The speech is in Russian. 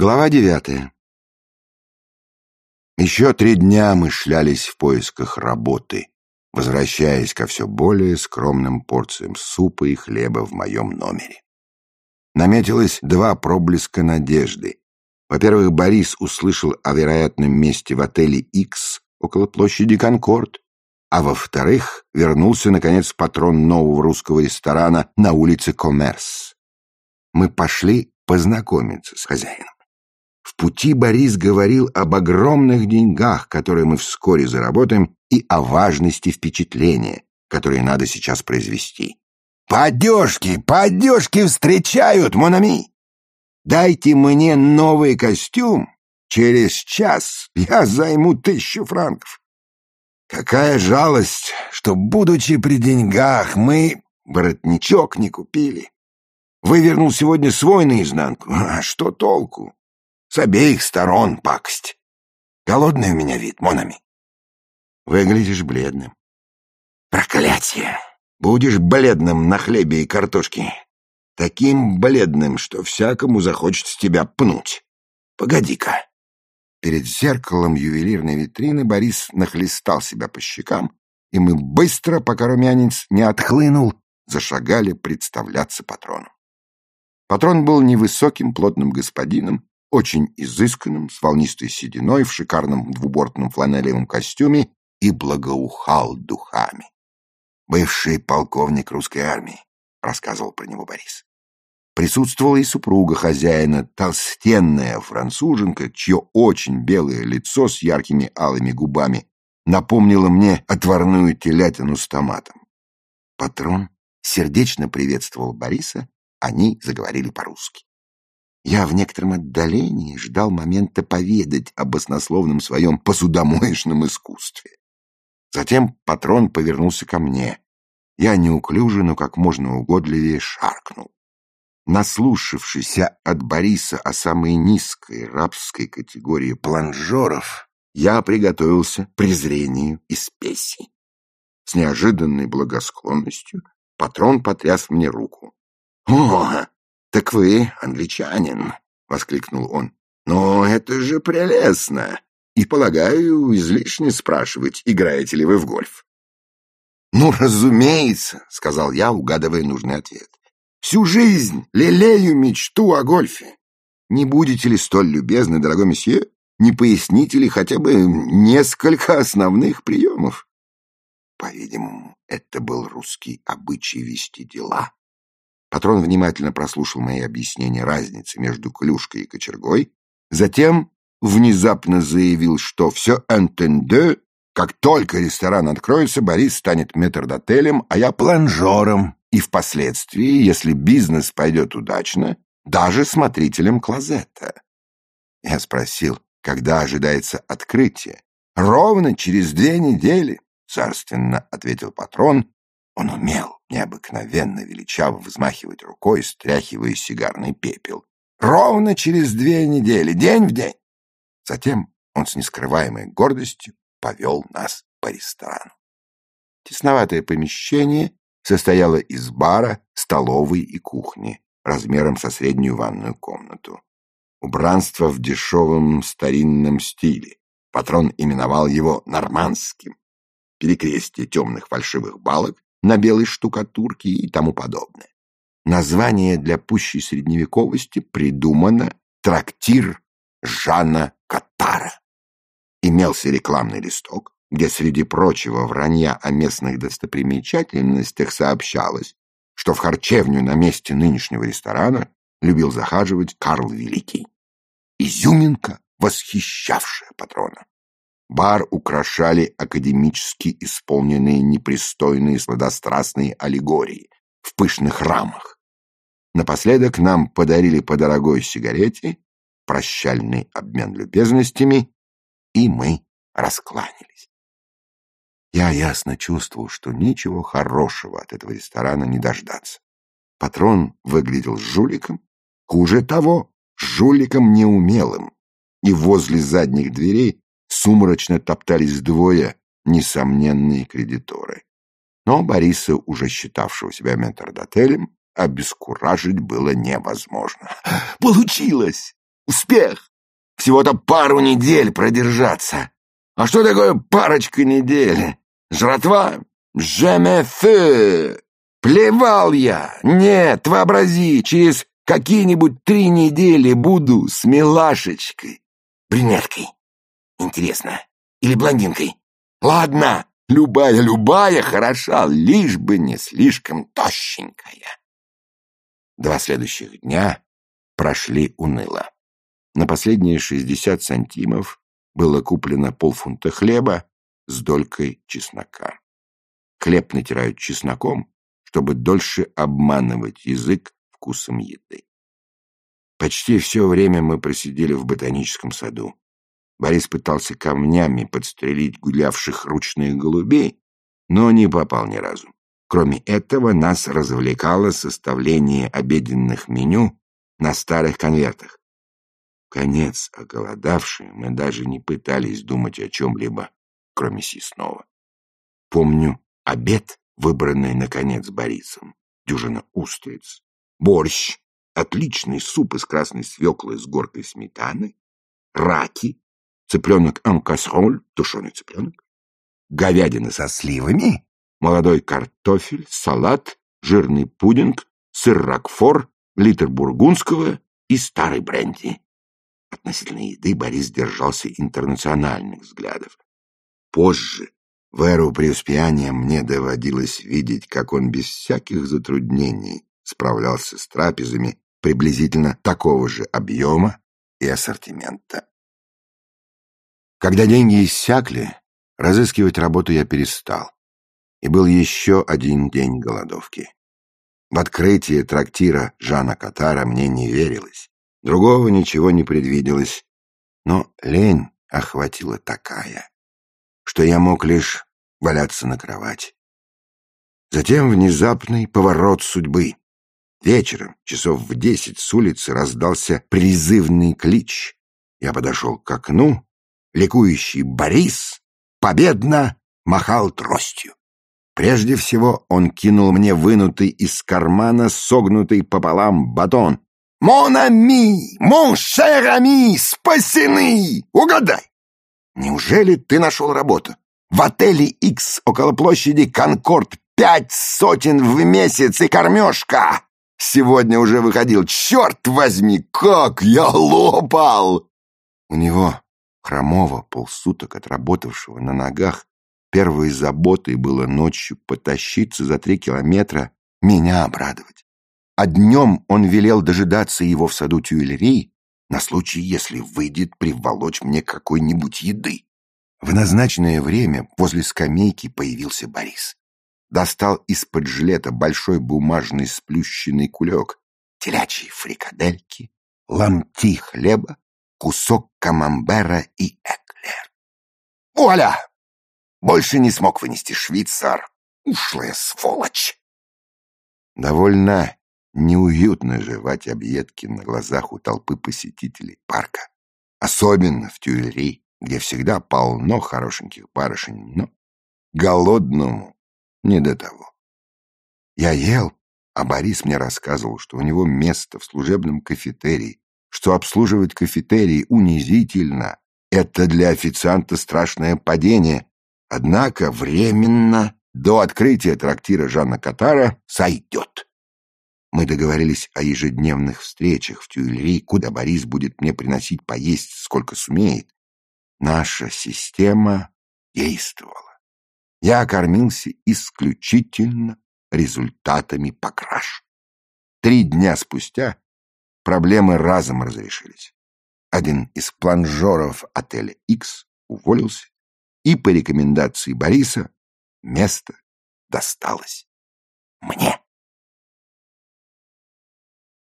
Глава девятая. Еще три дня мы шлялись в поисках работы, возвращаясь ко все более скромным порциям супа и хлеба в моем номере. Наметилось два проблеска надежды. Во-первых, Борис услышал о вероятном месте в отеле X около площади Конкорд, а во-вторых, вернулся, наконец, патрон нового русского ресторана на улице Коммерс. Мы пошли познакомиться с хозяином. В пути Борис говорил об огромных деньгах, которые мы вскоре заработаем, и о важности впечатления, которое надо сейчас произвести. «По одежке, встречают, Монами! Дайте мне новый костюм, через час я займу тысячу франков. Какая жалость, что, будучи при деньгах, мы воротничок не купили. Вывернул сегодня свой наизнанку, а что толку? С обеих сторон пакость. Голодный у меня вид, Монами. Выглядишь бледным. Проклятие! Будешь бледным на хлебе и картошке. Таким бледным, что всякому захочется тебя пнуть. Погоди-ка. Перед зеркалом ювелирной витрины Борис нахлестал себя по щекам, и мы быстро, пока румянец не отхлынул, зашагали представляться патрону. Патрон был невысоким, плотным господином, очень изысканным, с волнистой сединой, в шикарном двубортном фланелевом костюме и благоухал духами. «Бывший полковник русской армии», — рассказывал про него Борис. Присутствовала и супруга хозяина, толстенная француженка, чье очень белое лицо с яркими алыми губами напомнило мне отварную телятину с томатом. Патрон сердечно приветствовал Бориса, они заговорили по-русски. Я в некотором отдалении ждал момента поведать об баснословном своем посудомоечном искусстве. Затем патрон повернулся ко мне. Я неуклюже, но как можно угодливее шаркнул. Наслушавшийся от Бориса о самой низкой рабской категории планжеров, я приготовился презрению и спеси. С неожиданной благосклонностью патрон потряс мне руку. «О, так вы англичанин!» — воскликнул он. «Но это же прелестно! И, полагаю, излишне спрашивать, играете ли вы в гольф». «Ну, разумеется», — сказал я, угадывая нужный ответ. «Всю жизнь лелею мечту о гольфе. Не будете ли столь любезны, дорогой месье, не поясните ли хотя бы несколько основных приемов?» По-видимому, это был русский обычай вести дела. Патрон внимательно прослушал мои объяснения разницы между клюшкой и кочергой, затем внезапно заявил, что все «энтенде», как только ресторан откроется, Борис станет метрдотелем, а я планжером, и впоследствии, если бизнес пойдет удачно, даже смотрителем клозета. Я спросил, когда ожидается открытие. «Ровно через две недели», — царственно ответил патрон. Он умел необыкновенно величаво взмахивать рукой, стряхивая сигарный пепел. «Ровно через две недели, день в день. Затем он с нескрываемой гордостью повел нас по ресторану. Тесноватое помещение состояло из бара, столовой и кухни, размером со среднюю ванную комнату. Убранство в дешевом старинном стиле. Патрон именовал его нормандским. Перекрестие темных фальшивых балок на белой штукатурке и тому подобное. Название для пущей средневековости придумано «Трактир Жана Катара. Имелся рекламный листок, где среди прочего вранья о местных достопримечательностях сообщалось, что в харчевню на месте нынешнего ресторана любил захаживать Карл Великий. Изюминка, восхищавшая патрона. Бар украшали академически исполненные непристойные сладострастные аллегории в пышных рамах. Напоследок нам подарили по дорогой сигарете прощальный обмен любезностями, и мы раскланялись. Я ясно чувствовал, что ничего хорошего от этого ресторана не дождаться. Патрон выглядел жуликом, хуже того, жуликом неумелым, и возле задних дверей сумрачно топтались двое несомненные кредиторы. Но Бориса, уже считавшего себя метрдотелем, обескуражить было невозможно. «Получилось! Успех! Всего-то пару недель продержаться. А что такое парочка недель? Жратва? Жемефе! Плевал я! Нет, вообрази, через какие-нибудь три недели буду с милашечкой. Брюнеткой. Интересно. Или блондинкой. Ладно, любая-любая хороша, лишь бы не слишком тощенькая. Два следующих дня прошли уныло. На последние шестьдесят сантимов было куплено полфунта хлеба с долькой чеснока. Хлеб натирают чесноком, чтобы дольше обманывать язык вкусом еды. Почти все время мы просидели в ботаническом саду. Борис пытался камнями подстрелить гулявших ручных голубей, но не попал ни разу. Кроме этого, нас развлекало составление обеденных меню на старых конвертах. Конец оголодавшие, мы даже не пытались думать о чем-либо, кроме съестного. Помню обед, выбранный, наконец, Борисом. Дюжина устриц, борщ, отличный суп из красной свеклы с горкой сметаны, раки, цыпленок амкасроль, тушеный цыпленок, говядина со сливами, молодой картофель, салат, жирный пудинг, сыр ракфор, литр бургундского и старый бренди. Относительно еды Борис держался интернациональных взглядов. Позже, в эру преуспеяния, мне доводилось видеть, как он без всяких затруднений справлялся с трапезами приблизительно такого же объема и ассортимента. Когда деньги иссякли, разыскивать работу я перестал. И был еще один день голодовки. В открытие трактира Жана Катара мне не верилось. Другого ничего не предвиделось. Но лень охватила такая, что я мог лишь валяться на кровати. Затем внезапный поворот судьбы. Вечером, часов в десять, с улицы раздался призывный клич. Я подошел к окну ликующий Борис победно махал тростью. Прежде всего он кинул мне вынутый из кармана согнутый пополам батон. «Мон ами! Мон шер ами! Спасены! Угадай! Неужели ты нашел работу? В отеле X около площади Конкорд пять сотен в месяц и кормежка! Сегодня уже выходил. Черт возьми, как я лопал!» У него Хромого, полсуток отработавшего на ногах, первой заботой было ночью потащиться за три километра, меня обрадовать. А днем он велел дожидаться его в саду Тюильри на случай, если выйдет приволочь мне какой-нибудь еды. В назначенное время возле скамейки появился Борис. Достал из-под жилета большой бумажный сплющенный кулек, телячьи фрикадельки, ломти хлеба, кусок камамбера и эклер. Вуаля! Больше не смог вынести швейцар. Ушлая сволочь! Довольно неуютно жевать объедки на глазах у толпы посетителей парка. Особенно в Тюильри, где всегда полно хорошеньких барышень, но голодному не до того. Я ел, а Борис мне рассказывал, что у него место в служебном кафетерии, что обслуживать кафетерий унизительно. Это для официанта страшное падение. Однако временно до открытия трактира Жанна Катара сойдет. Мы договорились о ежедневных встречах в Тюильри, куда Борис будет мне приносить поесть, сколько сумеет. Наша система действовала. Я кормился исключительно результатами покраш. Три дня спустя проблемы разом разрешились. Один из планжеров отеля X уволился, и по рекомендации Бориса место досталось мне.